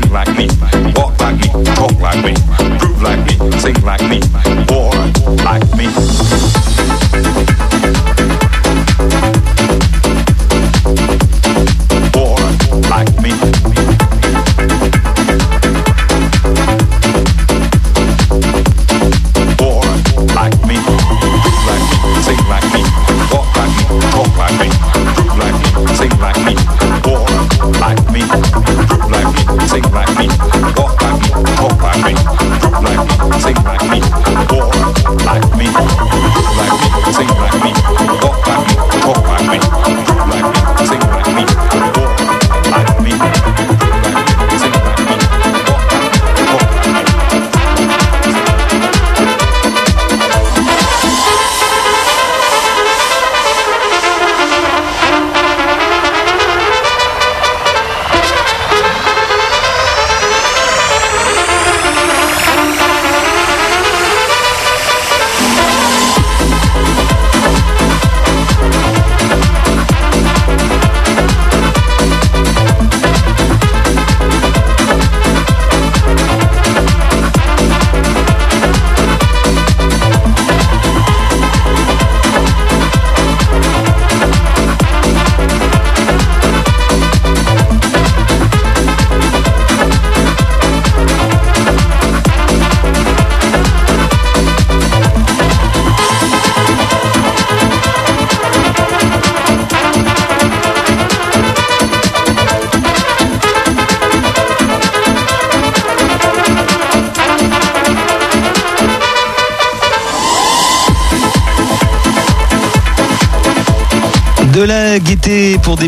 sing like me, walk like me, talk like me, groove like me, sing like me, war like me.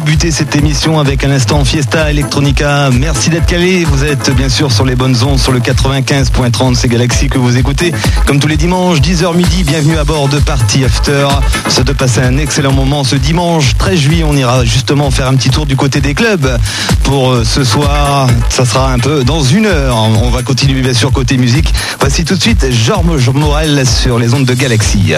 Débuter cette émission avec un instant Fiesta Electronica. Merci d'être calé. Vous êtes bien sûr sur les bonnes ondes sur le 95.30 c'est Galaxy que vous écoutez. Comme tous les dimanches, 10h midi, bienvenue à bord de Party After. C'est de passer un excellent moment ce dimanche 13 juillet. On ira justement faire un petit tour du côté des clubs. Pour euh, ce soir, ça sera un peu dans une heure. On va continuer bien sûr côté musique. Voici tout de suite Georges Morel sur les ondes de Galaxy.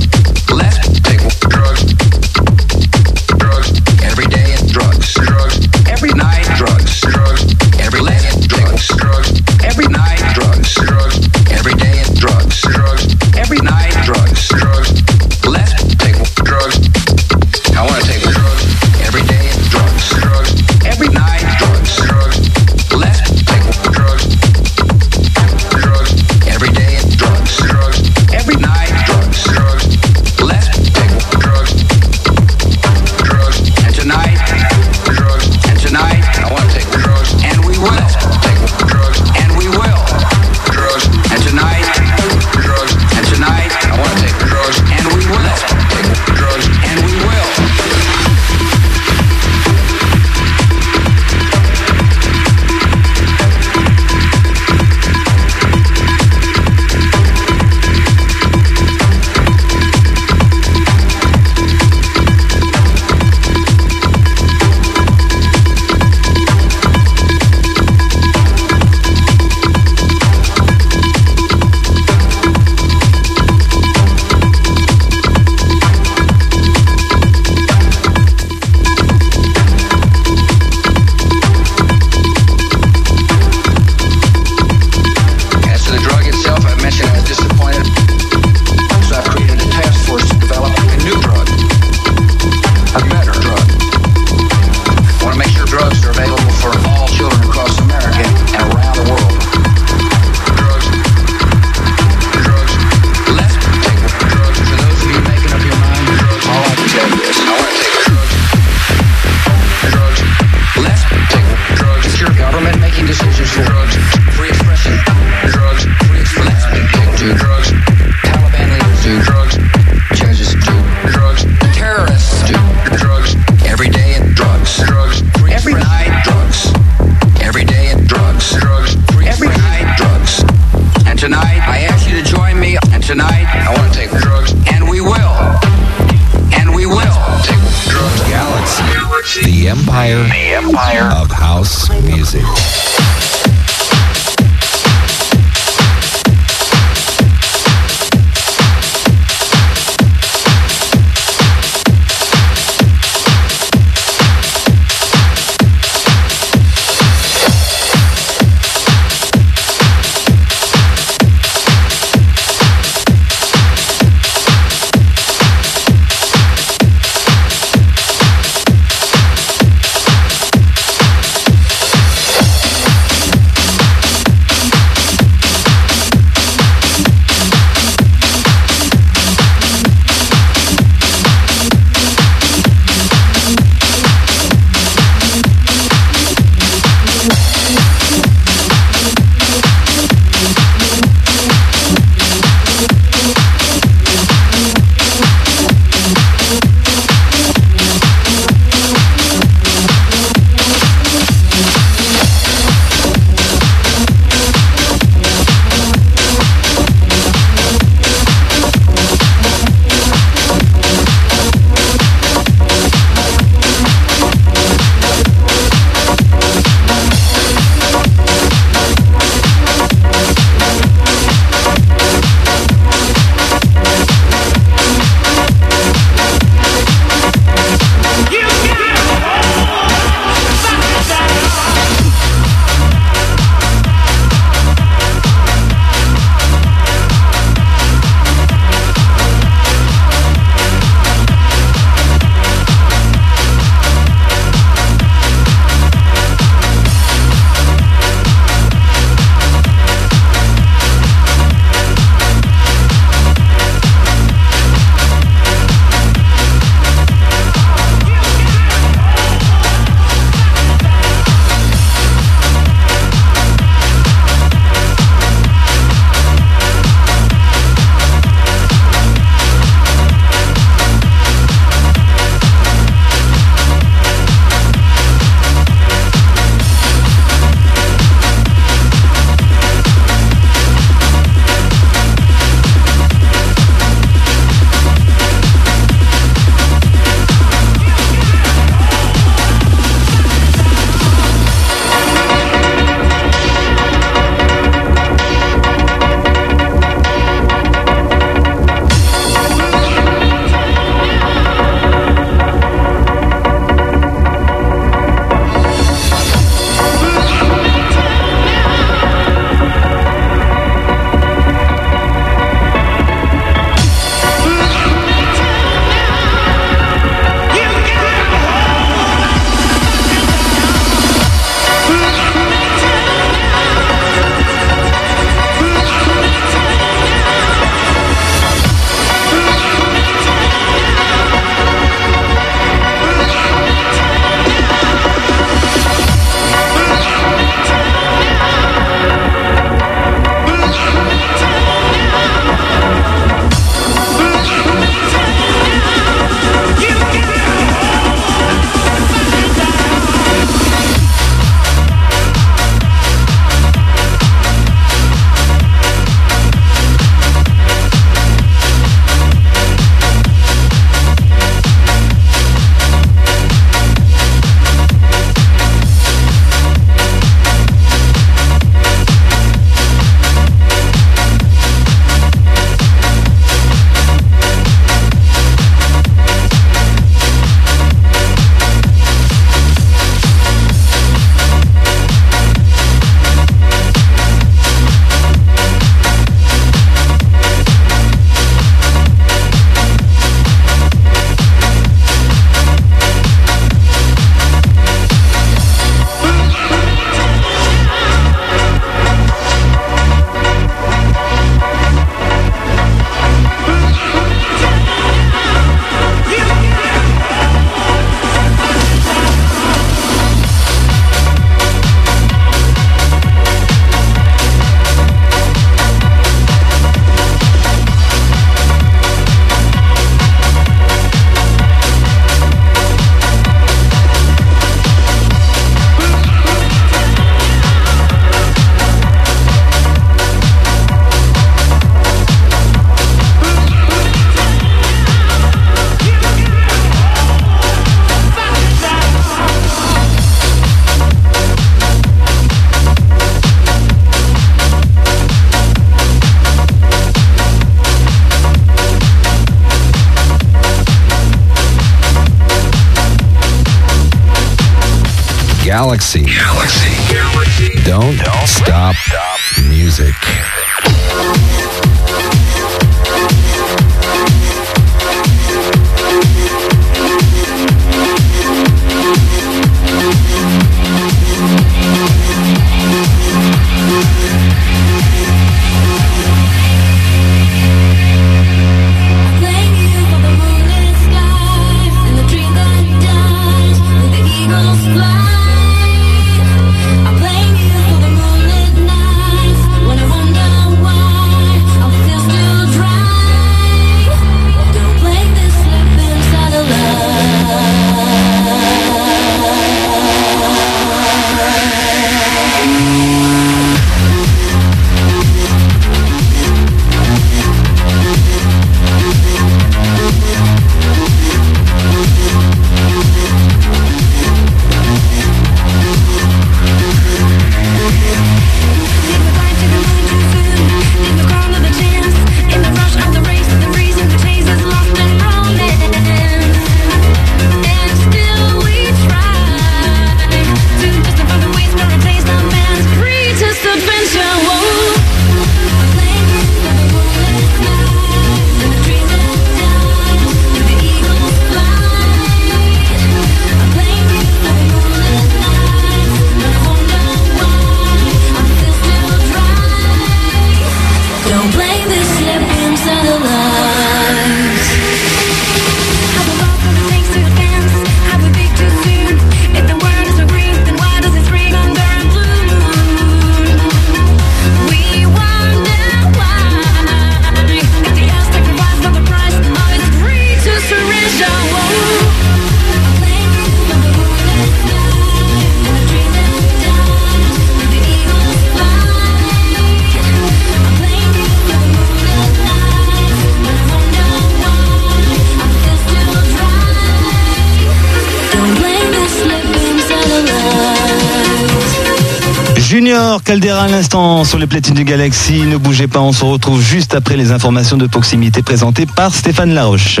Caldera à l'instant sur les platines du Galaxy. Ne bougez pas, on se retrouve juste après les informations de proximité présentées par Stéphane Laroche.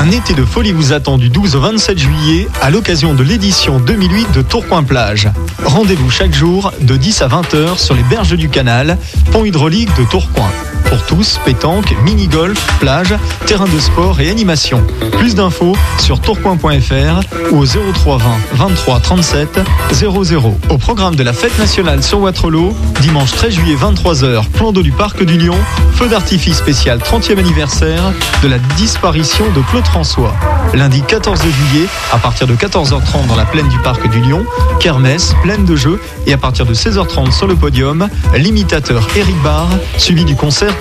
Un été de folie vous attend du 12 au 27 juillet à l'occasion de l'édition 2008 de Tourcoing Plage. Rendez-vous chaque jour de 10 à 20h sur les berges du canal, pont hydraulique de Tourcoing pour tous, pétanque, mini-golf, plage, terrain de sport et animation. Plus d'infos sur tourcoing.fr ou au 0320 23 37 00. Au programme de la fête nationale sur Waterloo, dimanche 13 juillet 23h, plan d'eau du Parc du Lion, feu d'artifice spécial 30e anniversaire de la disparition de Claude François. Lundi 14 juillet, à partir de 14h30 dans la plaine du Parc du Lion, kermesse, pleine de jeux et à partir de 16h30 sur le podium, l'imitateur Eric Barr, suivi du concert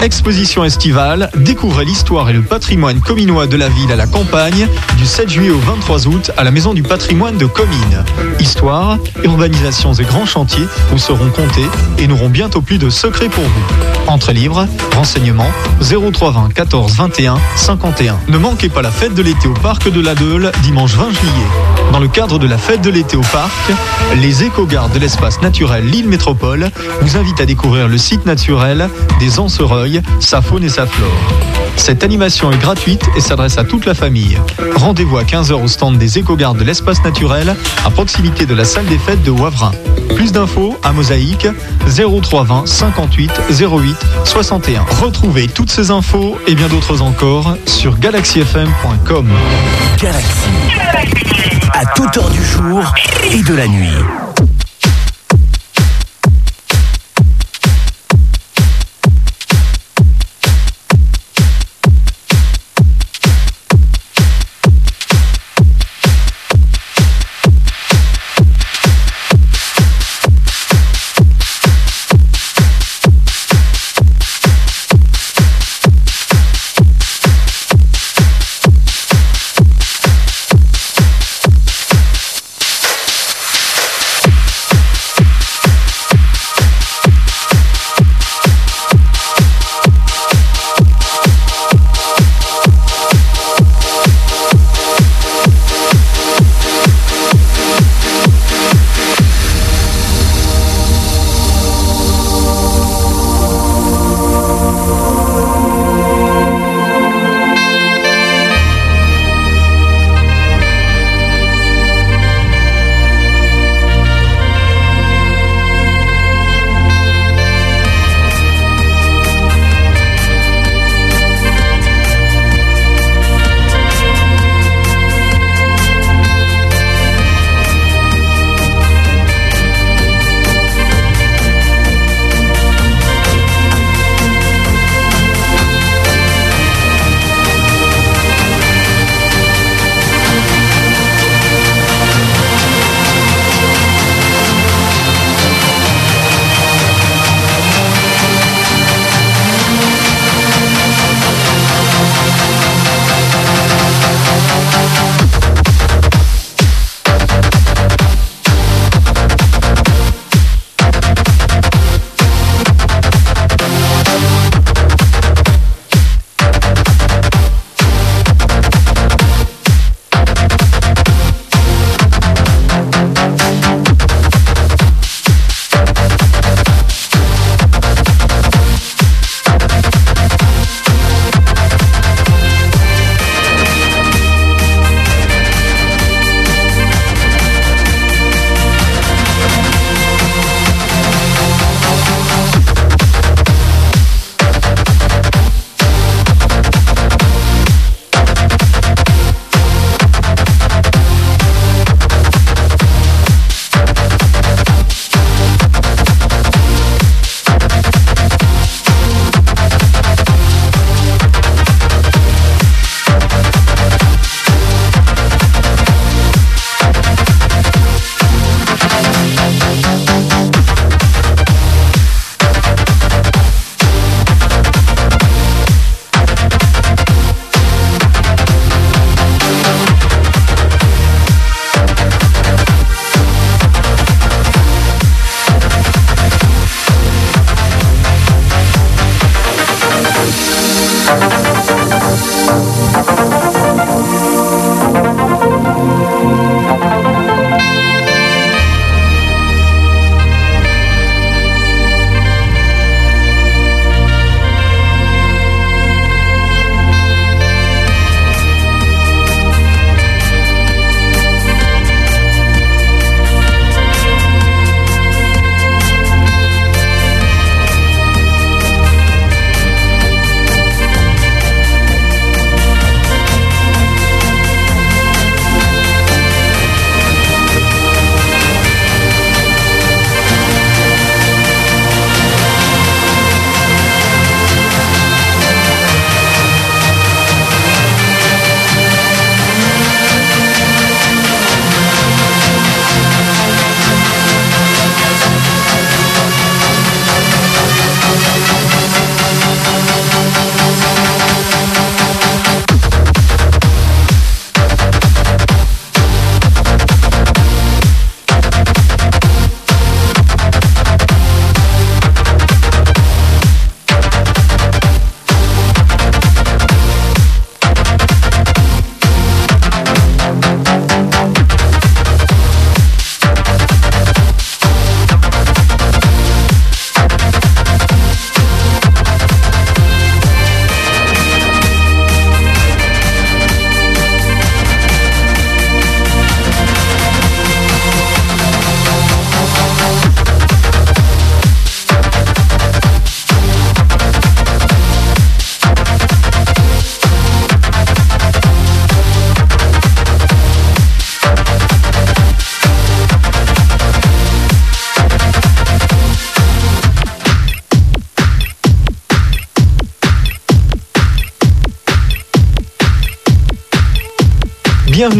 Exposition estivale, découvrez l'histoire et le patrimoine cominois de la ville à la campagne du 7 juillet au 23 août à la Maison du patrimoine de Comines. Histoire, urbanisations et grands chantiers vous seront comptés et n'auront bientôt plus de secrets pour vous. Entrée libre, renseignements 0320 14 21 51. Ne manquez pas la fête de l'été au parc de la Deule dimanche 20 juillet. Dans le cadre de la fête de l'été au parc, les éco-gardes de l'espace naturel Lille Métropole vous invitent à découvrir le site naturel des Ansereuils, sa faune et sa flore. Cette animation est gratuite et s'adresse à toute la famille. Rendez-vous à 15h au stand des éco-gardes de l'espace naturel à proximité de la salle des fêtes de Wavrin. Plus d'infos à Mosaïque 0320 58 08 61. Retrouvez toutes ces infos et bien d'autres encore sur galaxyfm.com. Galaxy. À toute heure du jour et de la nuit.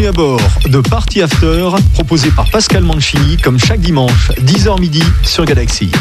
Bienvenue à bord de Party After, proposé par Pascal Mancini, comme chaque dimanche, 10h midi sur Galaxy.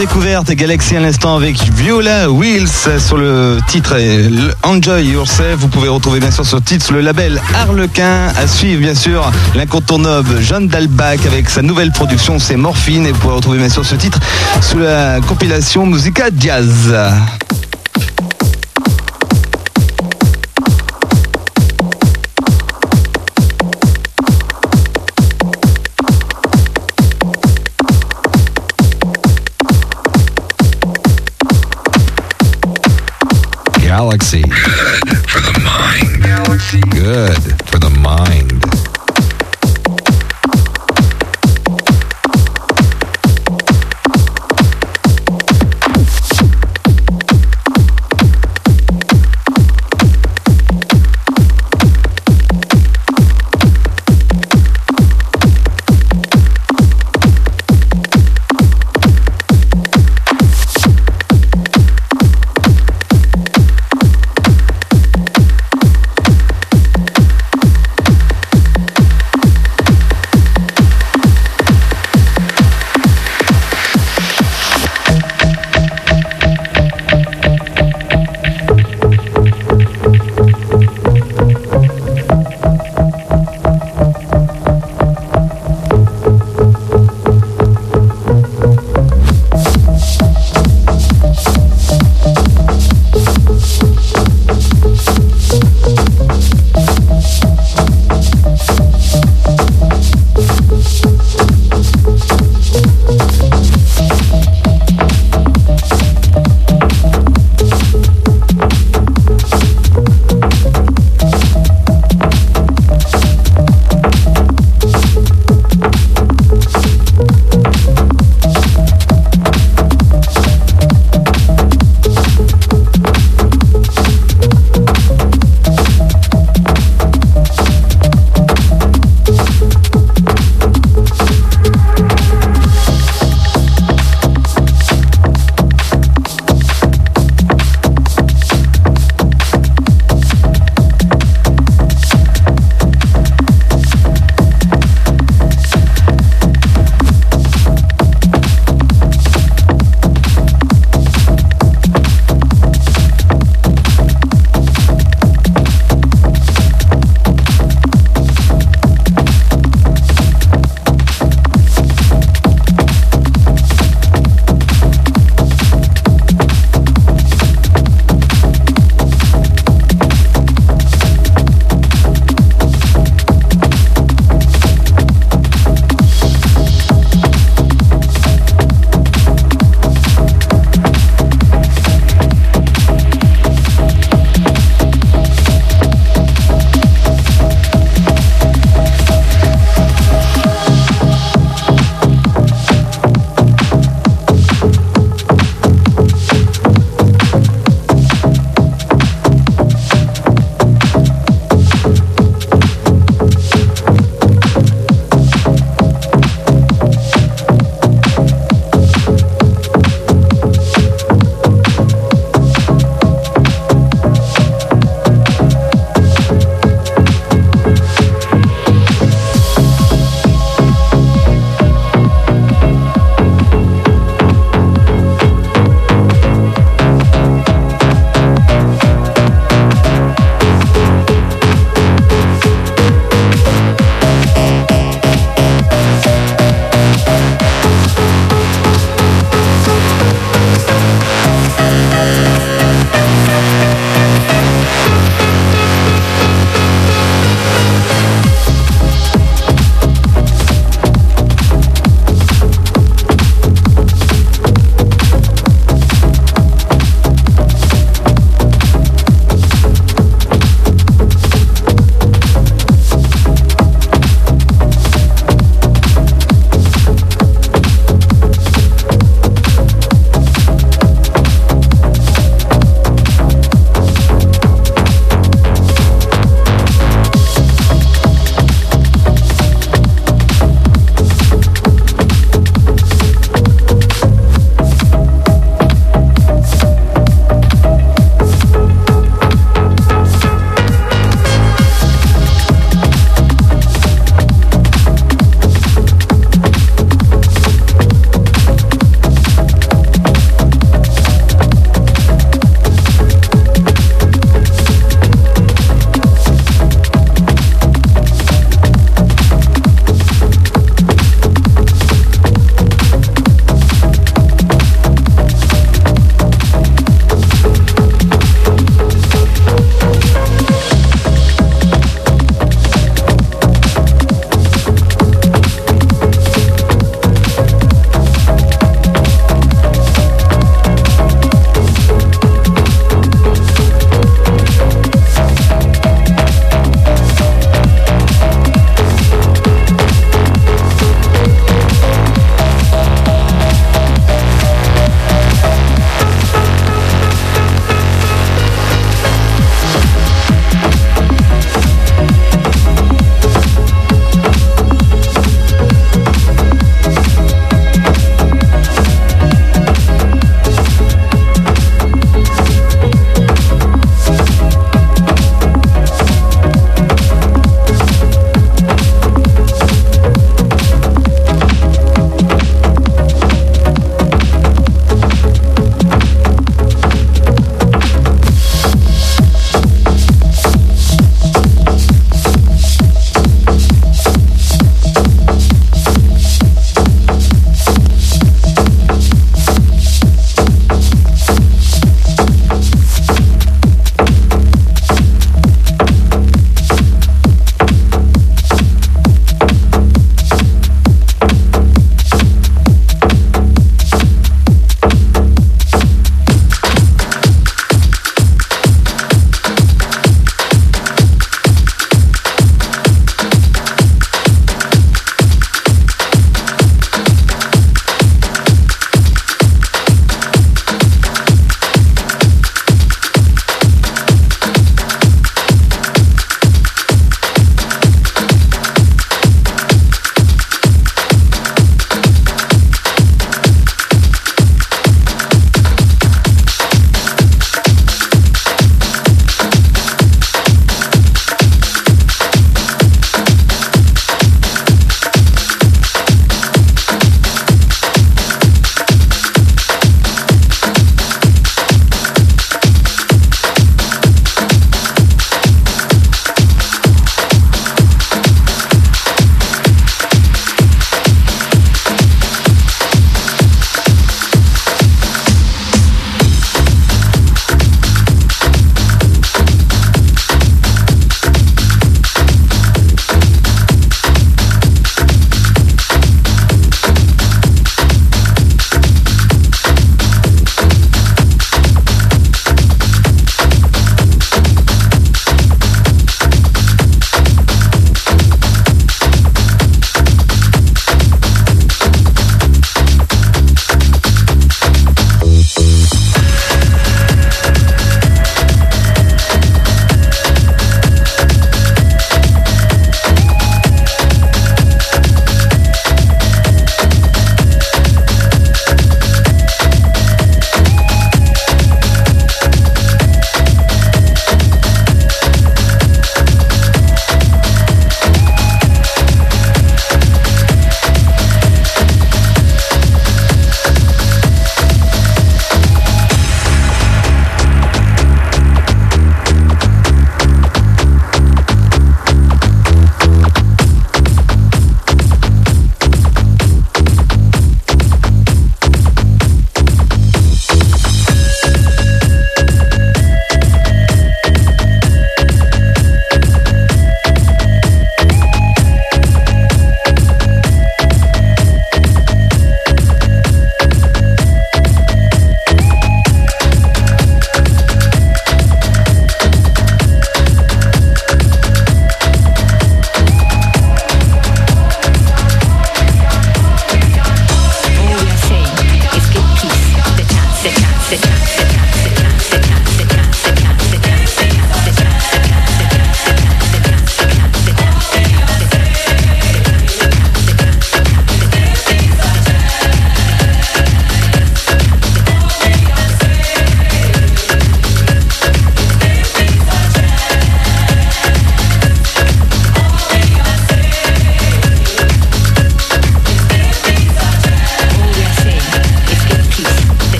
Découverte Galaxy à l'instant avec Viola Wills sur le titre Enjoy Yourself. Vous pouvez retrouver bien sûr ce titre sur le label Harlequin. À suivre bien sûr l'incontournable Jeanne Dalbach avec sa nouvelle production c'est Morphine et vous pouvez retrouver bien sûr ce titre sous la compilation Musica Jazz. Galaxy.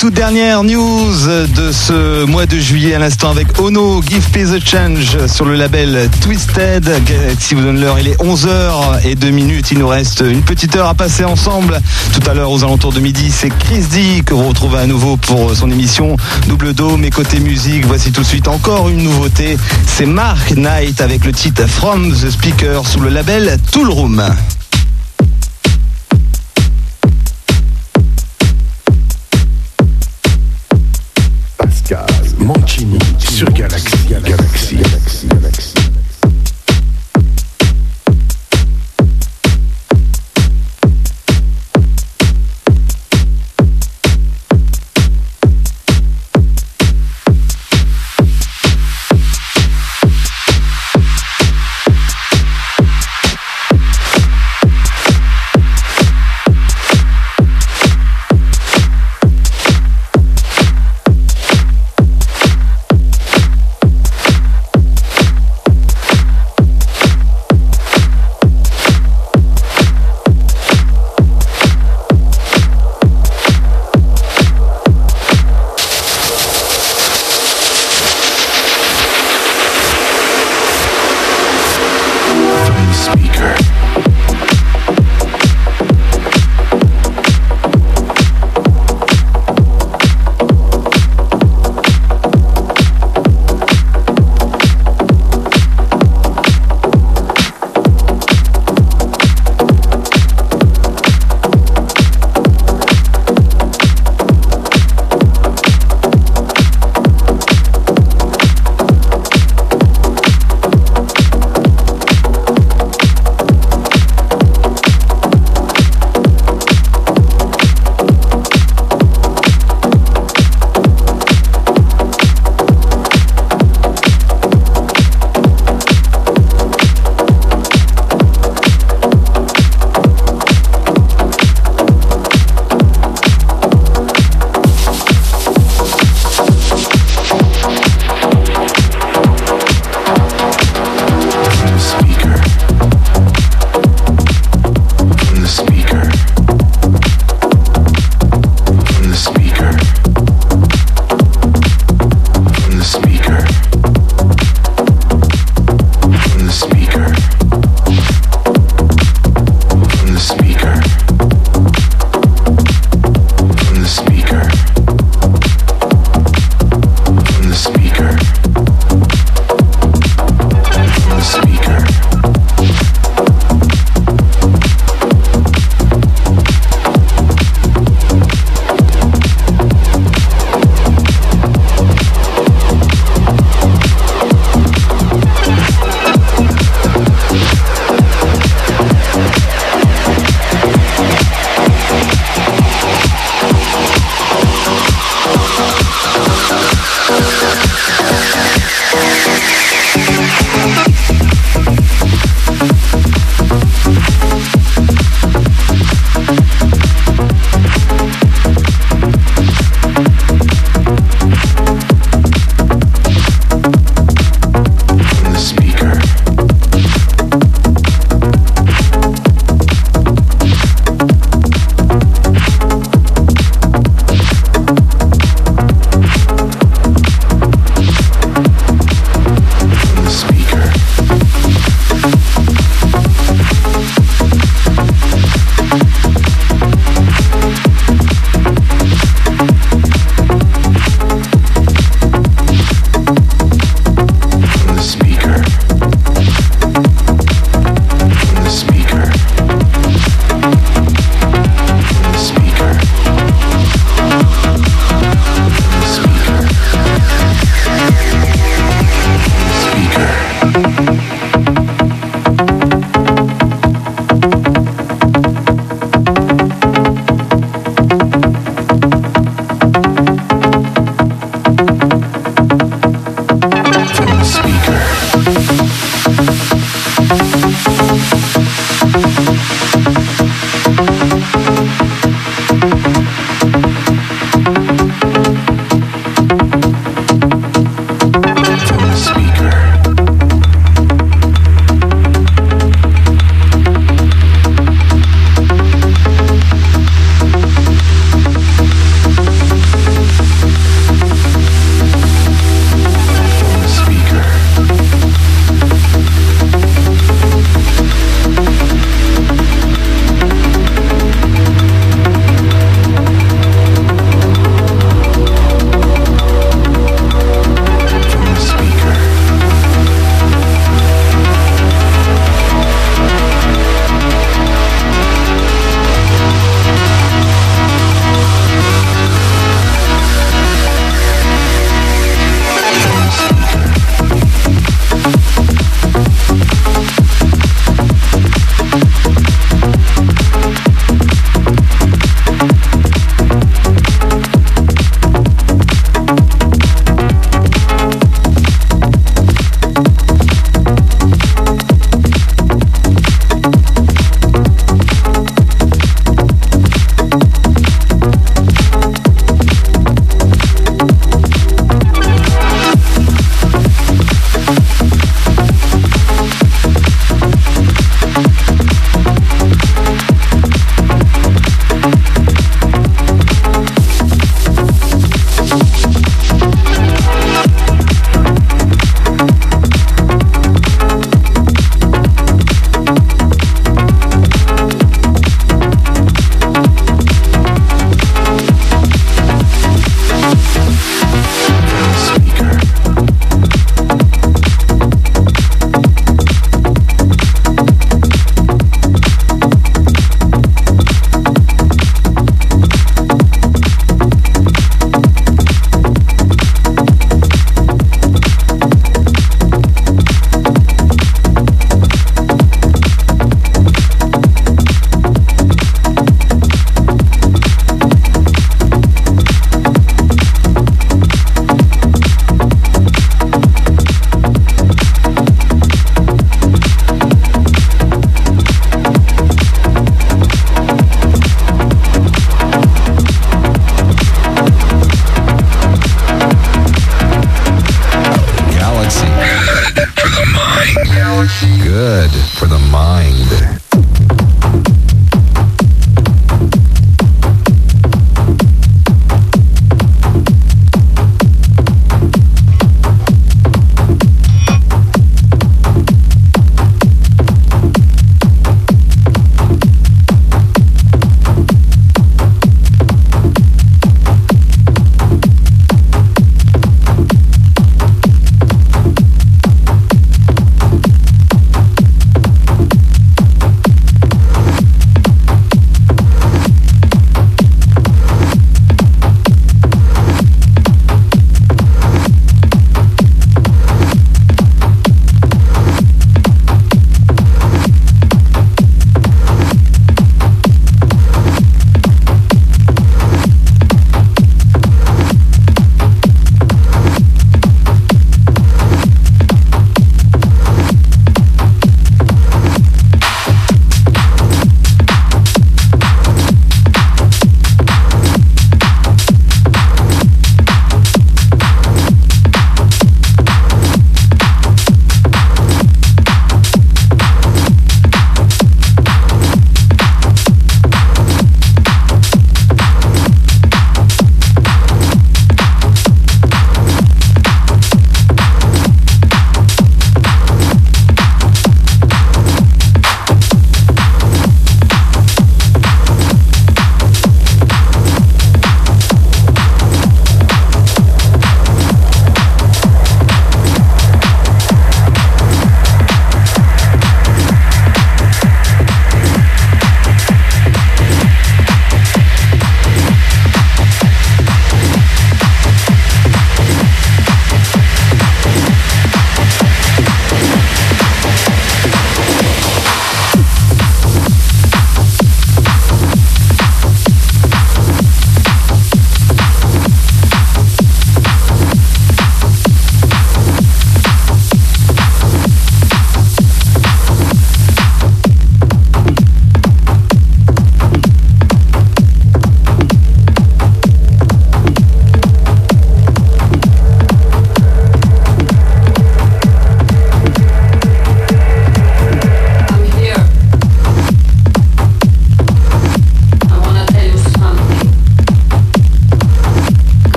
Toute dernière news de ce mois de juillet à l'instant avec Ono, Give Peace a Change sur le label Twisted. Si vous donnez l'heure, il est 11h et 2 minutes. Il nous reste une petite heure à passer ensemble. Tout à l'heure, aux alentours de midi, c'est Chris D que vous retrouvez à nouveau pour son émission Double Do. Mes côtés musique, voici tout de suite encore une nouveauté. C'est Mark Knight avec le titre From the Speaker sous le label Tool Room.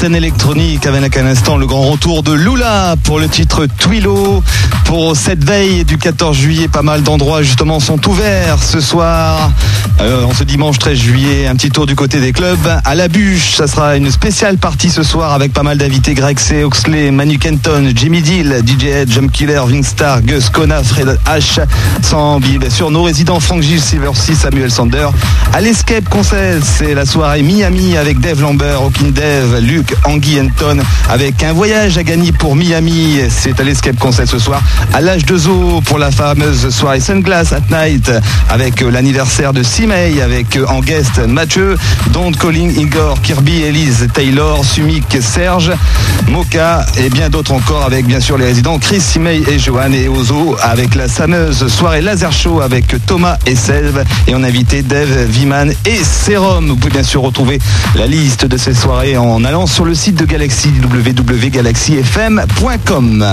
Scène électronique avec un instant le grand retour de Lula pour le titre Twilo. Pour cette veille du 14 juillet, pas mal d'endroits justement sont ouverts ce soir. Euh, en ce dimanche 13 juillet, un petit tour du côté des clubs. À la bûche, ça sera une spéciale partie ce soir avec pas mal d'invités. Greg C, Oxley, Manu Kenton, Jimmy Deal, DJ Ed, Jump Killer, Vingstar, Gus, Kona, Fred H, Sambi, bien sûr nos résidents Frank Gilles, Silver 6, Samuel Sander. À l'Escape Concert, c'est la soirée Miami avec Dave Lambert, Hawking Dave, Luke, Anguy Anton avec un voyage à gagner pour Miami. C'est à l'Escape Concert ce soir. À l'âge de Zoo pour la fameuse soirée Sunglass at Night avec l'anniversaire de Simei avec en guest Mathieu, Don't Calling, Igor, Kirby, Elise, Taylor, Sumik, Serge, Moka et bien d'autres encore avec bien sûr les résidents Chris, Simei et Johan et Ozo avec la fameuse soirée Laser Show avec Thomas et Selve et on a invité Dave, Viman et Serum. Vous pouvez bien sûr retrouver la liste de ces soirées en allant sur le site de Galaxy www.galaxyfm.com.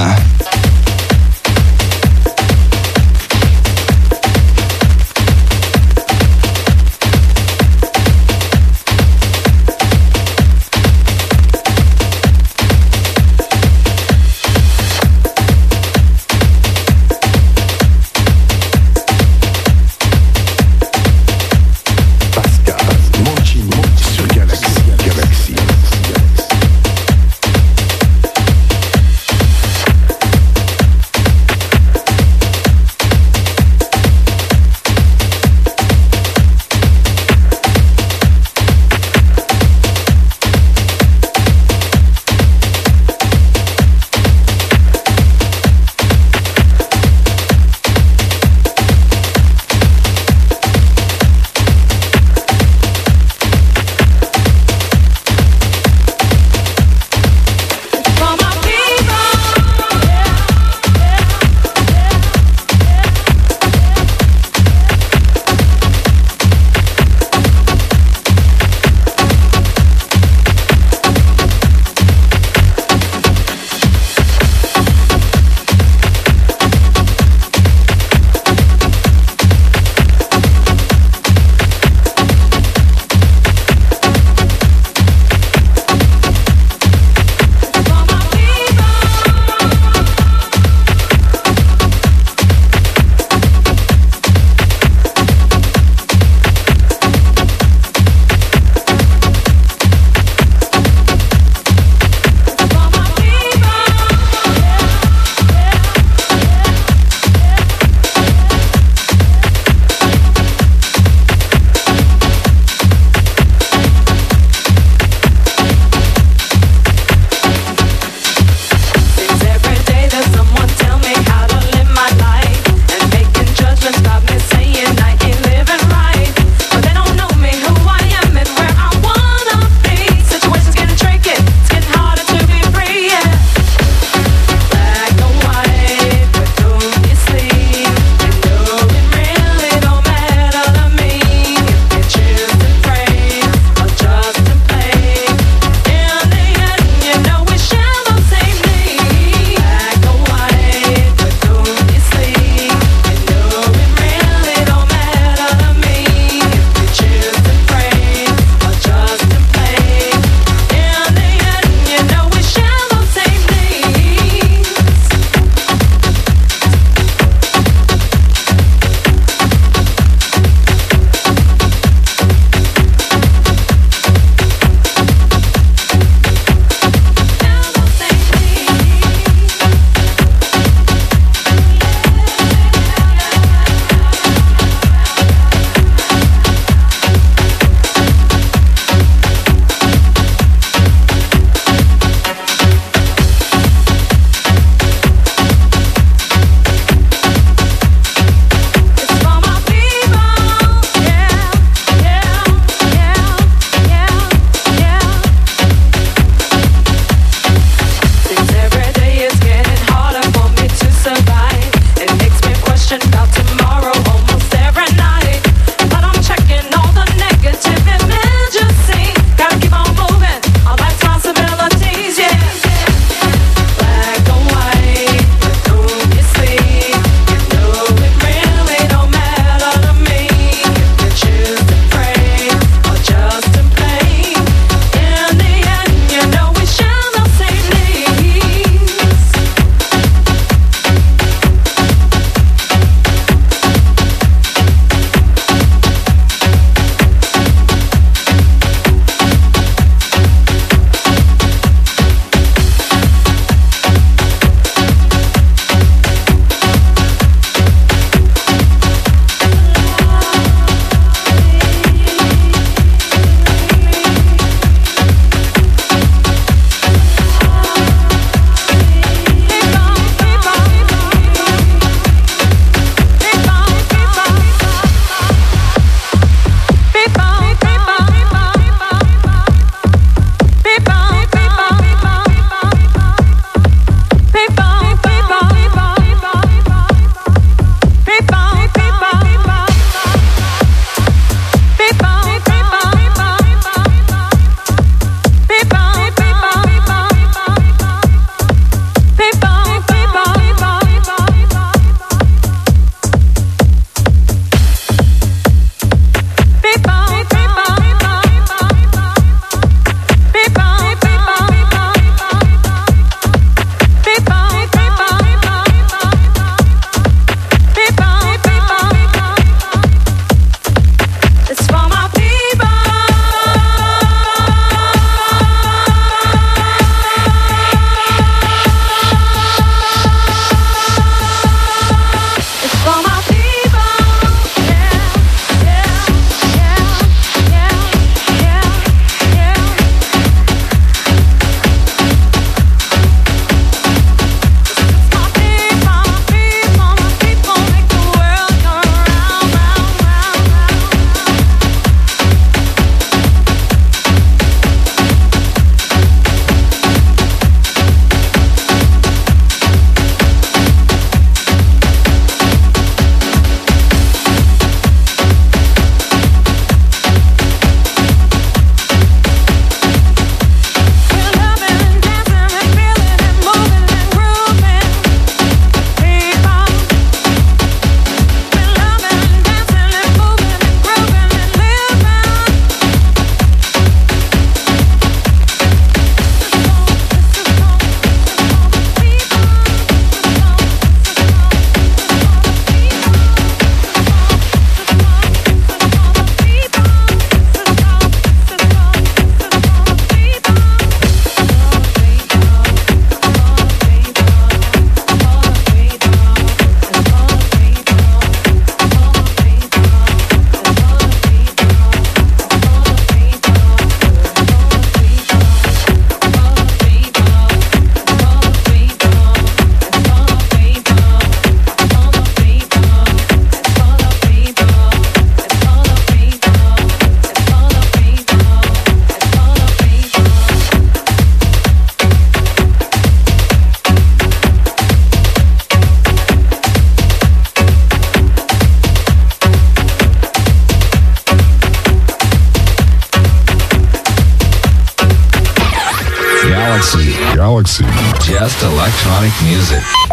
Just electronic music.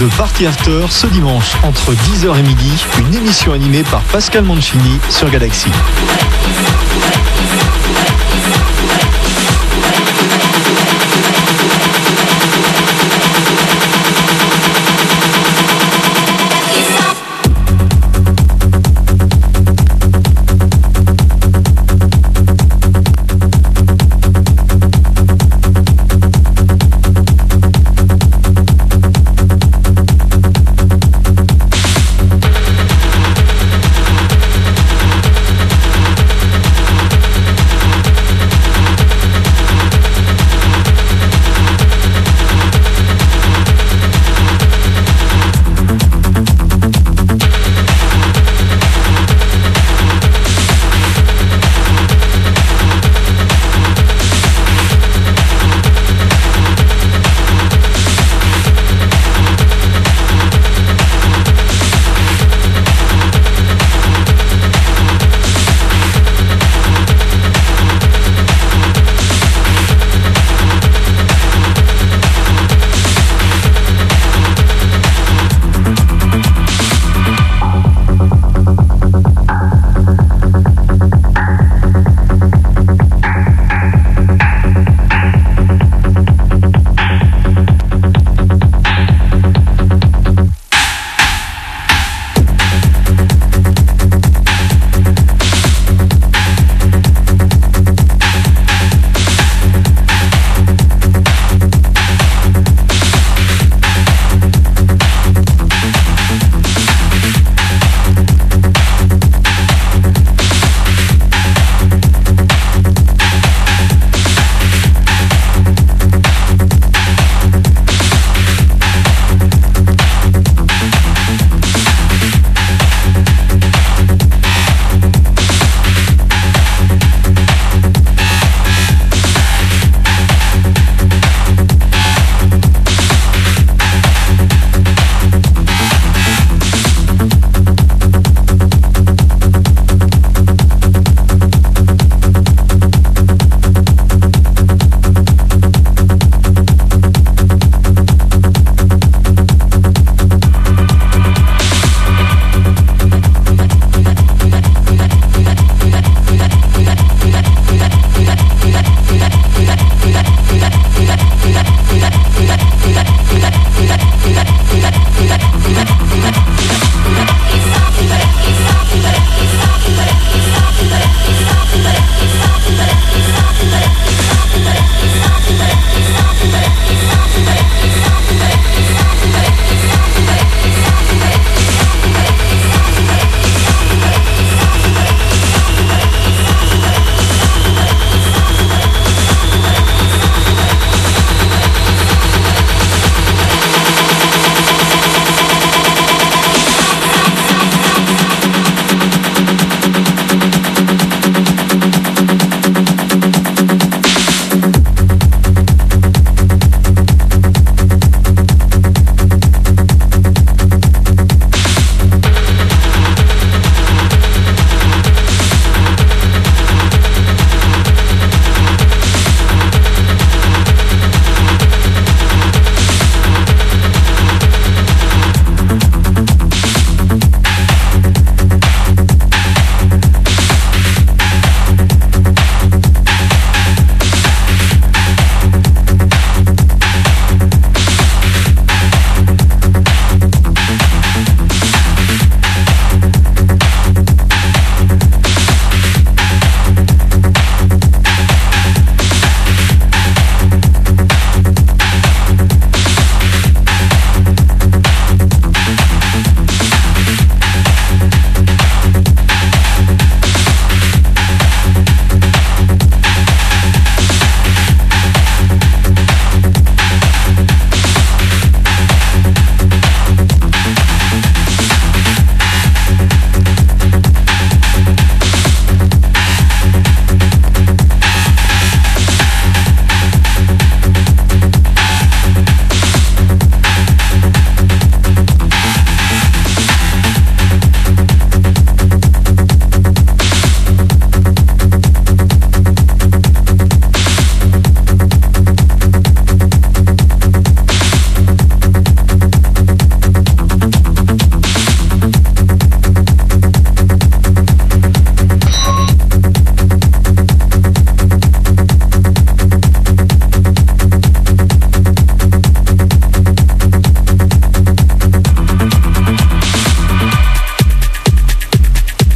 De Party After ce dimanche entre 10h et midi, une émission animée par Pascal Mancini sur Galaxy.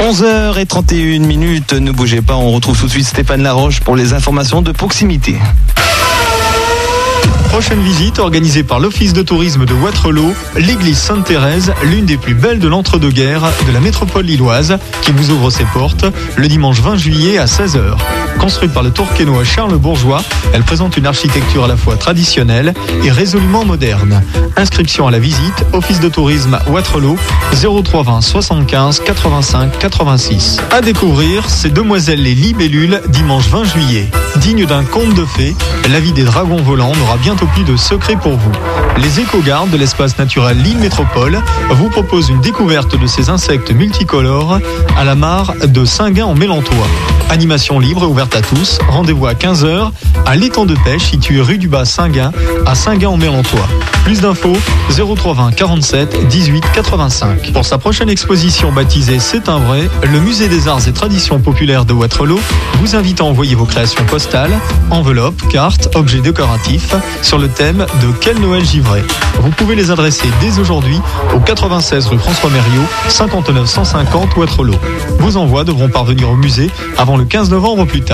11h31 minutes, ne bougez pas, on retrouve tout de suite Stéphane Laroche pour les informations de proximité. Prochaine visite organisée par l'Office de tourisme de Waterloo, l'église Sainte-Thérèse, l'une des plus belles de l'entre-deux-guerres de la métropole lilloise, qui vous ouvre ses portes le dimanche 20 juillet à 16h. Construite par le tourquenois Charles Bourgeois, elle présente une architecture à la fois traditionnelle et résolument moderne. Inscription à la visite, Office de tourisme Waterloo, 0320 75 85 86. À découvrir, ces demoiselles les libellules, dimanche 20 juillet. Digne d'un conte de fées, la vie des dragons volants n'aura bientôt plus de secrets pour vous. Les éco-gardes de l'espace naturel Lille Métropole vous proposent une découverte de ces insectes multicolores à la mare de Saint-Gain en Mélantois. Animation libre et à tous. Rendez-vous à 15h à l'étang de pêche situé rue du Bas Saint-Gain à Saint-Gain en Mélantois. Plus d'infos 0320 47 18 85. Pour sa prochaine exposition baptisée C'est un vrai, le musée des arts et traditions populaires de Waterloo vous invite à envoyer vos créations postales, enveloppes, cartes, objets décoratifs sur le thème de Quel Noël givré. Vous pouvez les adresser dès aujourd'hui au 96 rue François Mériot, 59 150 Waterloo. Vos envois devront parvenir au musée avant le 15 novembre plus tard.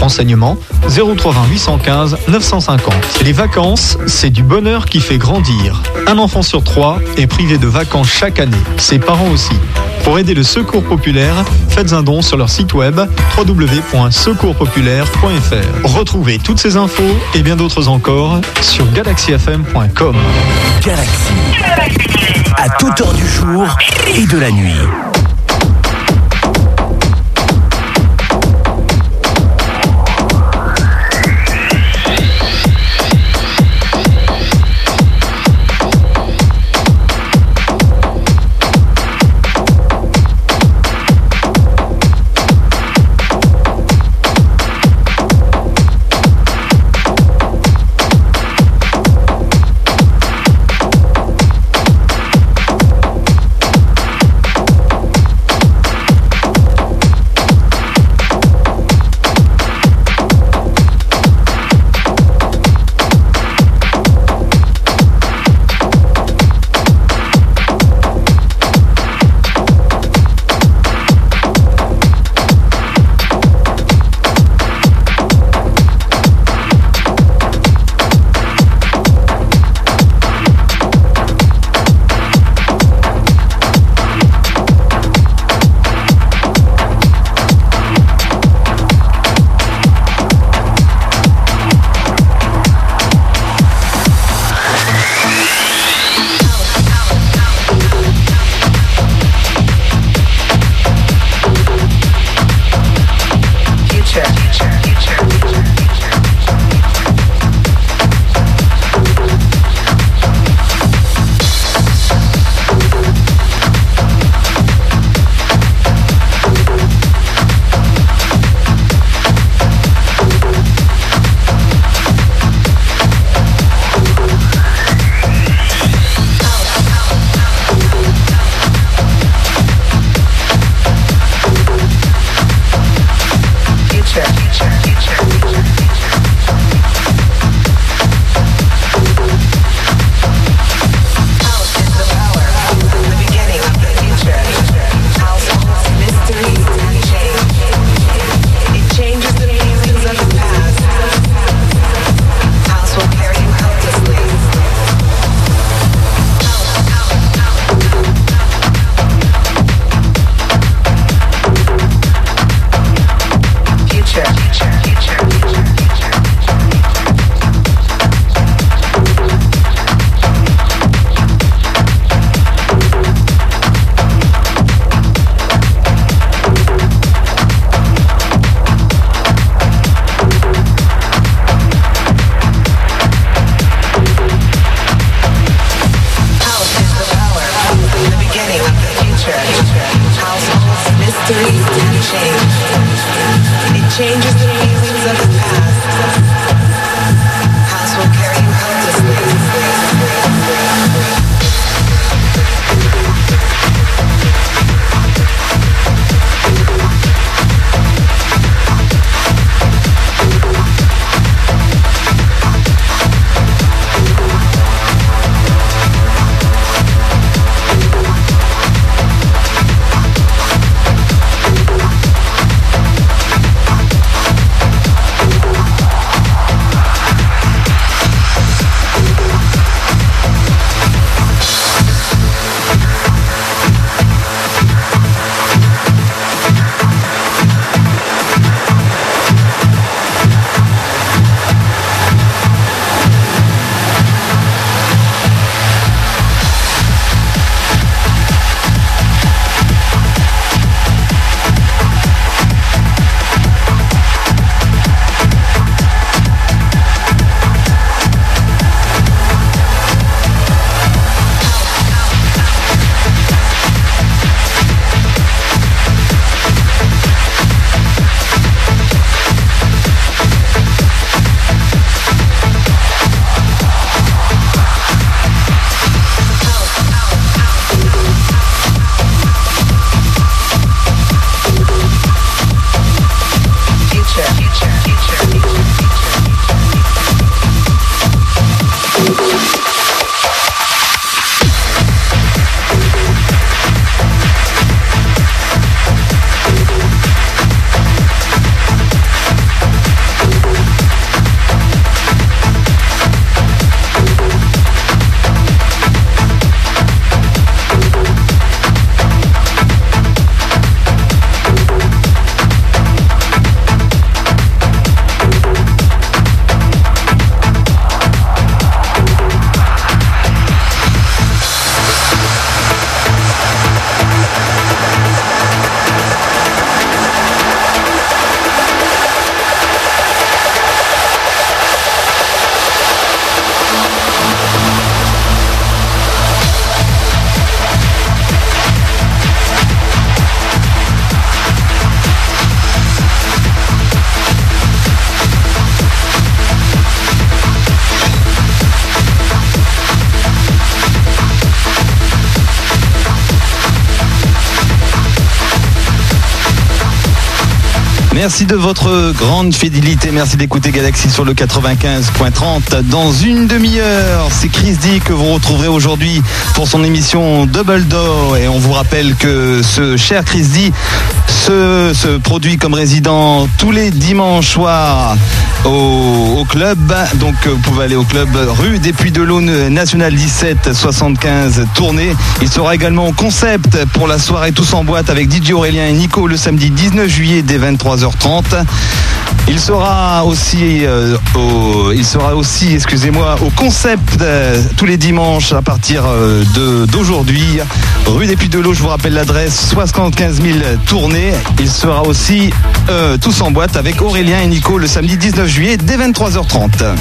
Renseignements 0320 815 950. Les vacances, c'est du bonheur qui fait grandir. Un enfant sur trois est privé de vacances chaque année. Ses parents aussi. Pour aider le Secours Populaire, faites un don sur leur site web www.secourspopulaire.fr. Retrouvez toutes ces infos et bien d'autres encore sur galaxyfm.com. Galaxy. À toute heure du jour et de la nuit. Merci de votre grande fidélité. Merci d'écouter Galaxy sur le 95.30. Dans une demi-heure, c'est Chris D que vous retrouverez aujourd'hui pour son émission Double Door. Et on vous rappelle que ce cher Chris D se, produit comme résident tous les dimanches soirs au, club. Donc vous pouvez aller au club rue des Puits de l'Aune National 17 75 tournée. Il sera également au concept pour la soirée tous en boîte avec Didier Aurélien et Nico le samedi 19 juillet dès 23h30. Il sera aussi, euh, au, concept euh, tous les dimanches à partir euh, d'aujourd'hui, rue des Puits de l'Eau. Je vous rappelle l'adresse 75 000 tournées. Il sera aussi tous en boîte avec Aurélien et Nico le samedi 19 juillet dès 23h30.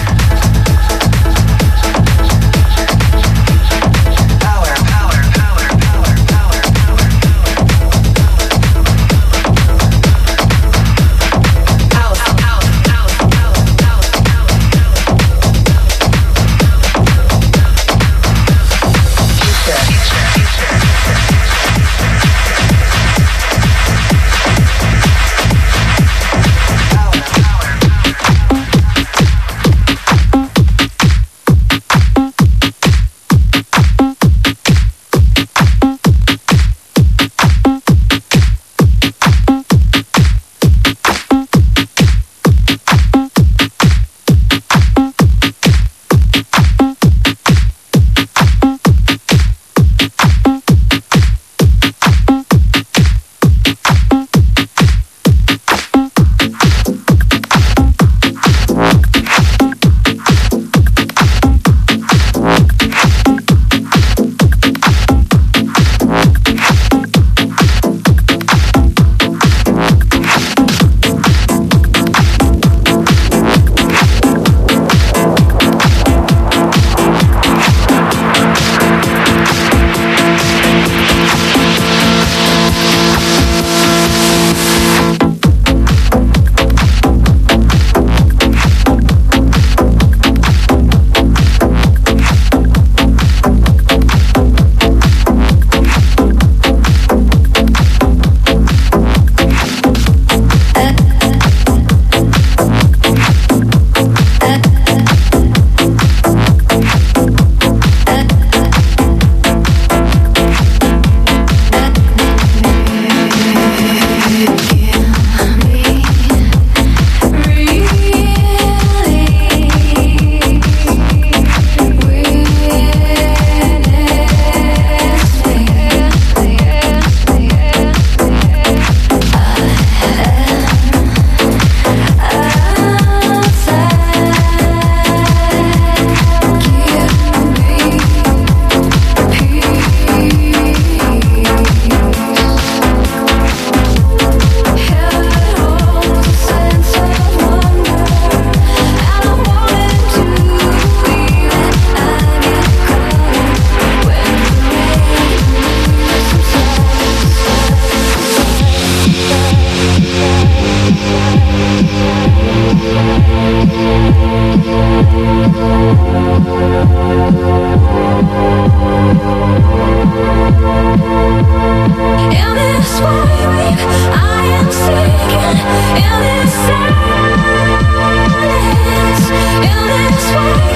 in this way.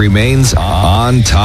Remains on top.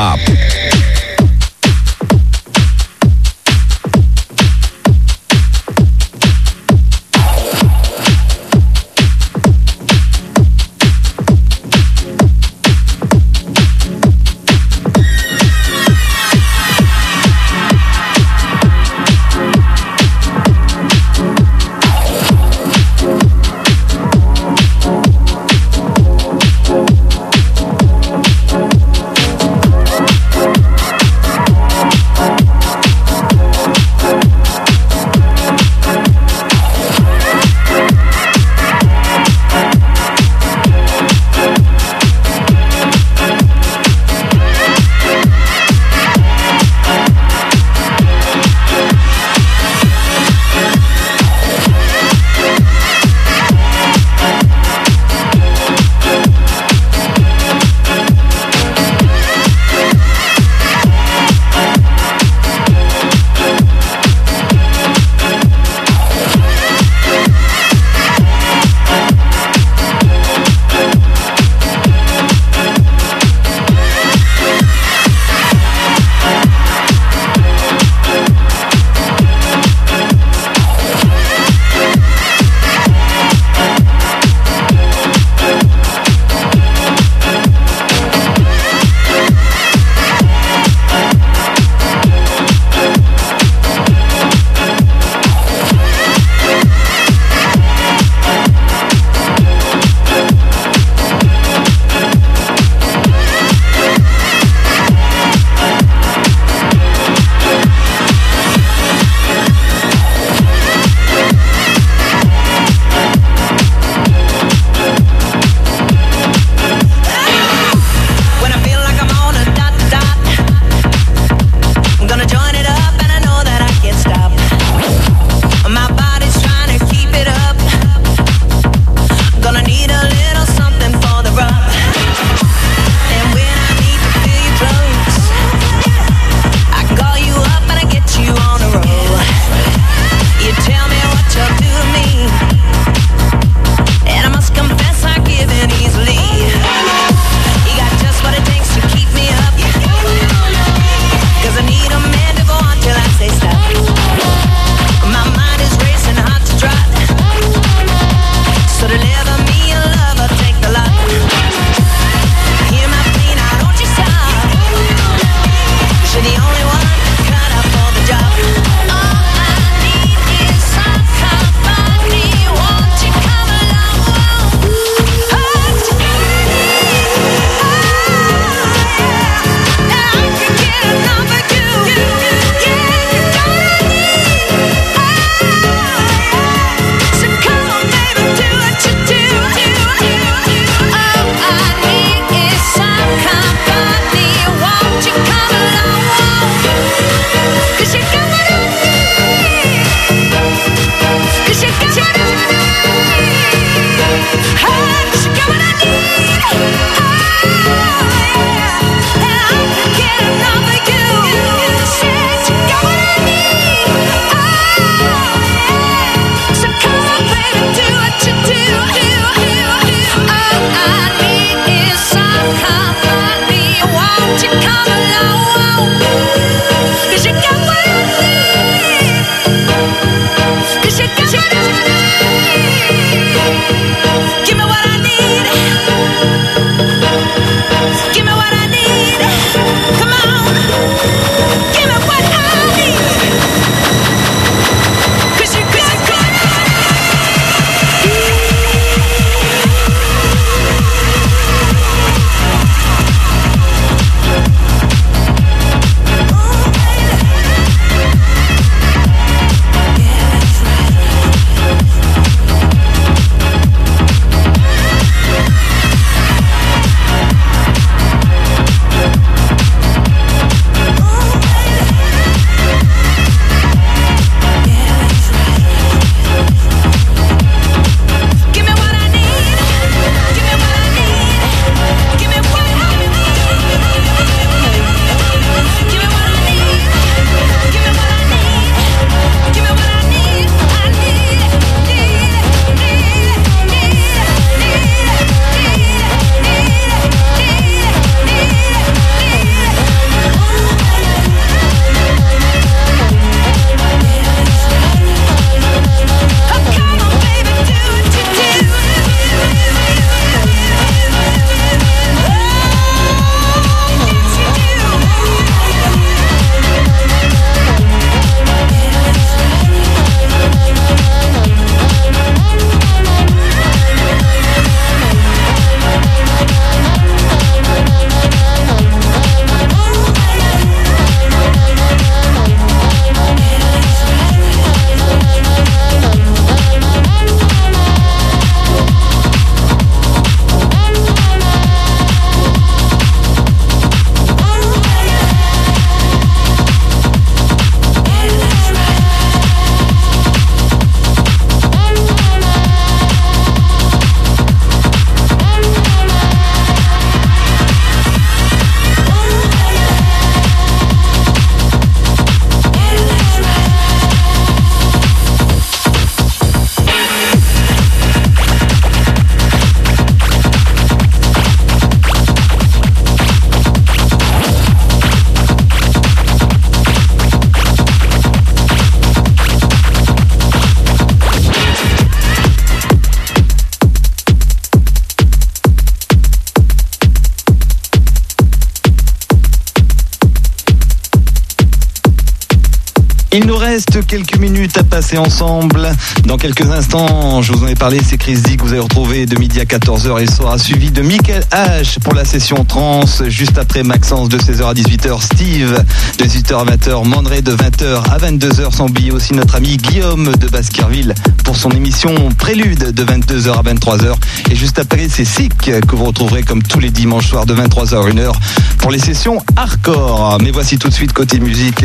Reste quelques minutes à passer ensemble. Dans quelques instants, je vous en ai parlé, c'est Chris D que vous allez retrouver de midi à 14h. Il sera suivi de Michael H pour la session trans. Juste après Maxence de 16h à 18h, Steve de 18h à 20h, Mandré de 20h à 22h. Sans oublier aussi notre ami Guillaume de Baskerville pour son émission Prélude de 22h à 23h. Et juste après, c'est Sick que vous retrouverez comme tous les dimanches soirs de 23h à 1h pour les sessions hardcore. Mais voici tout de suite côté musique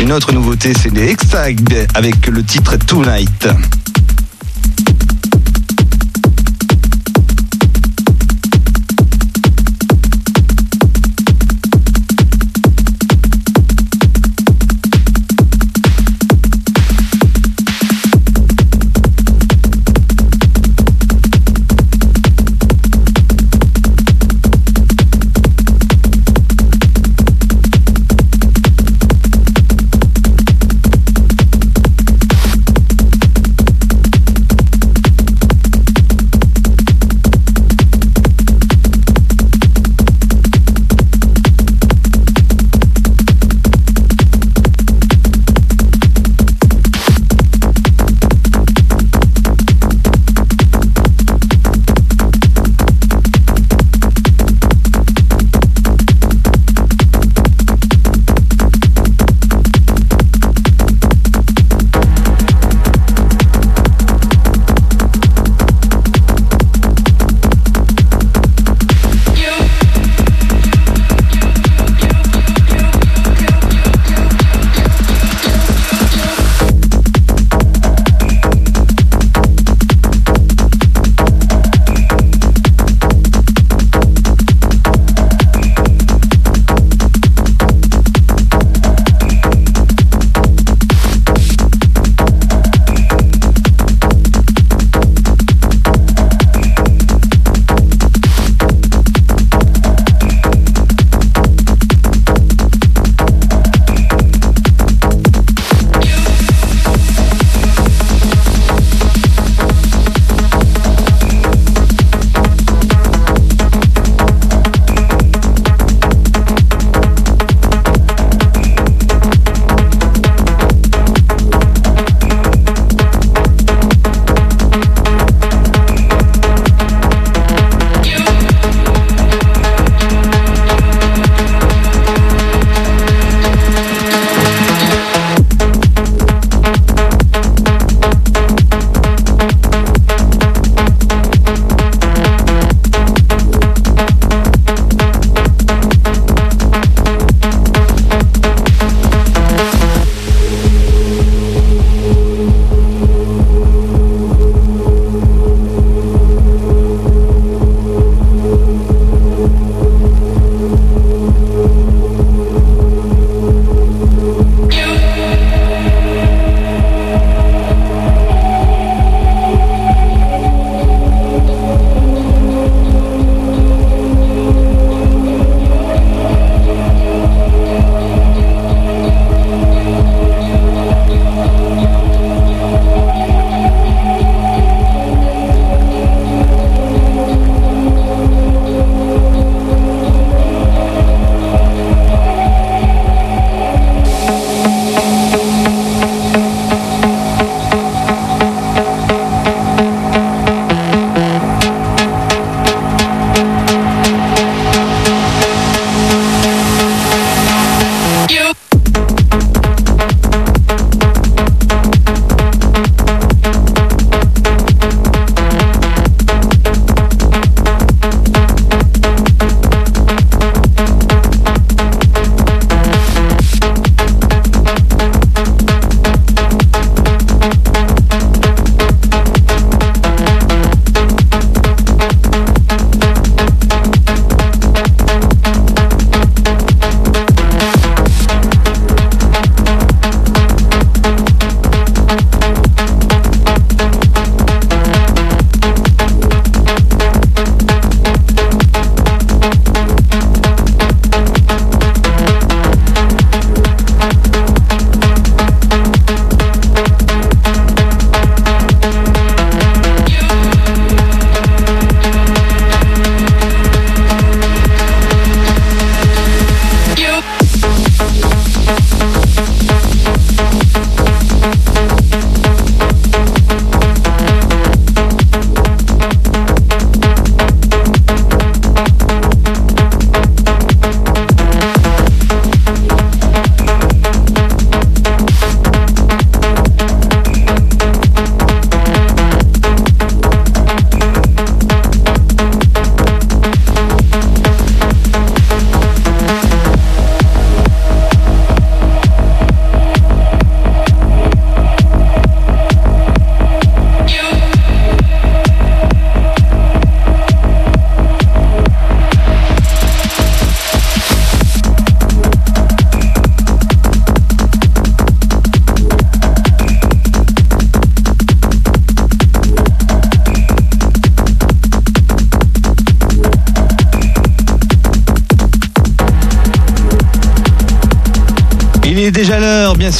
une autre nouveauté, c'est les Avec le titre Tonight.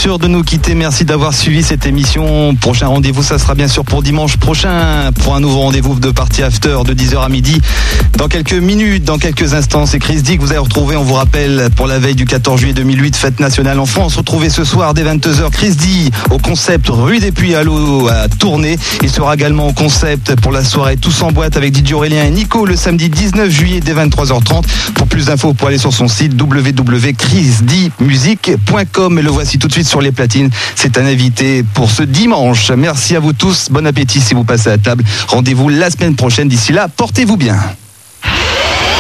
De nous quitter. Merci d'avoir suivi cette émission. Prochain rendez-vous, ça sera bien sûr pour dimanche prochain, pour un nouveau rendez-vous de partie after de 10h à midi. Dans quelques minutes, dans quelques instants, c'est Chris D que vous allez retrouver. On vous rappelle, pour la veille du 14 juillet 2008, fête nationale en France. Retrouvez ce soir dès 22h Chris D au concept rue des Puits à l'eau à tourner. Il sera également au concept pour la soirée Tous en boîte avec Didier Aurélien et Nico le samedi 19 juillet dès 23h30. Pour plus d'infos, pour aller sur son site www.chrisdmusic.com. Et le voici tout de suite sur les platines. C'est un invité pour ce dimanche. Merci à vous tous. Bon appétit si vous passez à table. Rendez-vous la semaine prochaine. D'ici là, portez-vous bien.